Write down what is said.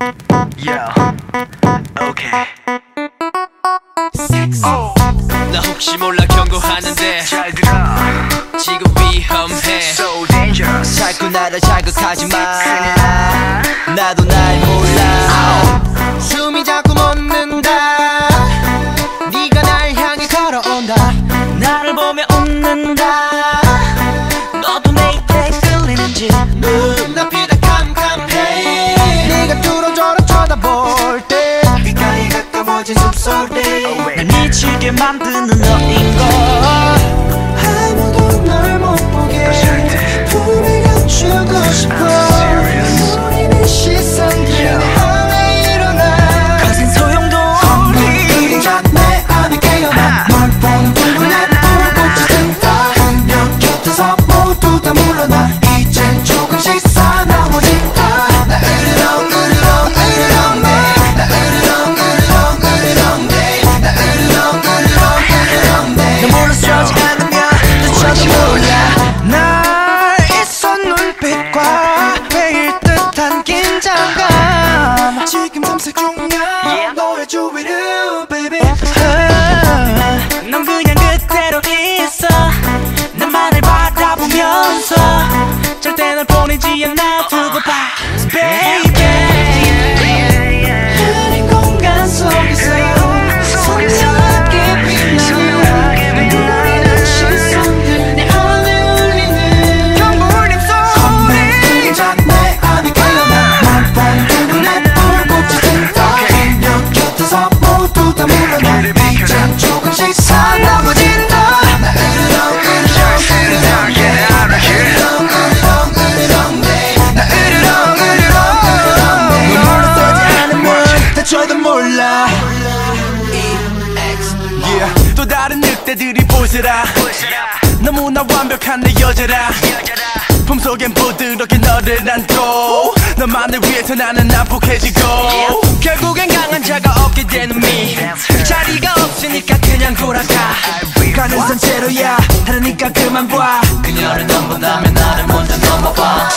Yeah. Okay. 나 혹시 몰라 경고하는데 잘 들어. 지금 위험해 So dangerous. 자꾸 나를 자극하지 마 나도 만드는 너 중이야 너의 주위를 baby. 넌 그냥 그대로 있어. 나만을 바라보면서 절대 널 보내지 않아. 두고 봐. Baby yeah. 또 다른 늑대들이 보세라. 너무나 완벽한 내 여자라. 품속엔 부드럽게 너를 안고 너만을 위해서 나는 난폭해지고 결국엔 강한 자가 없게 되는 미. 자리가 없으니까 그냥 돌아가. 가는 산채로야. 하려니까 그만 봐. 그녀를 넘본다면 나를 먼저 넘어봐